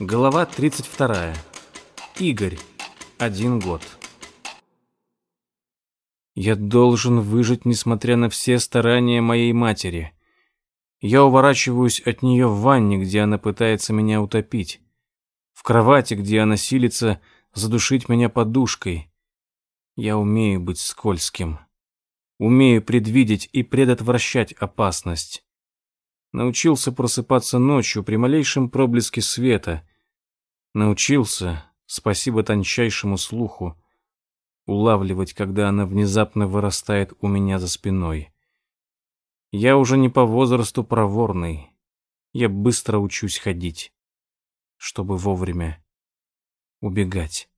Глава 32. Игорь. Один год. Я должен выжить, несмотря на все старания моей матери. Я уворачиваюсь от нее в ванне, где она пытается меня утопить. В кровати, где она силится задушить меня подушкой. Я умею быть скользким. Умею предвидеть и предотвращать опасность. Научился просыпаться ночью при малейшем проблеске света. Научился, спасибо тончайшему слуху, улавливать, когда она внезапно вырастает у меня за спиной. Я уже не по возрасту проворный. Я быстро учусь ходить, чтобы вовремя убегать.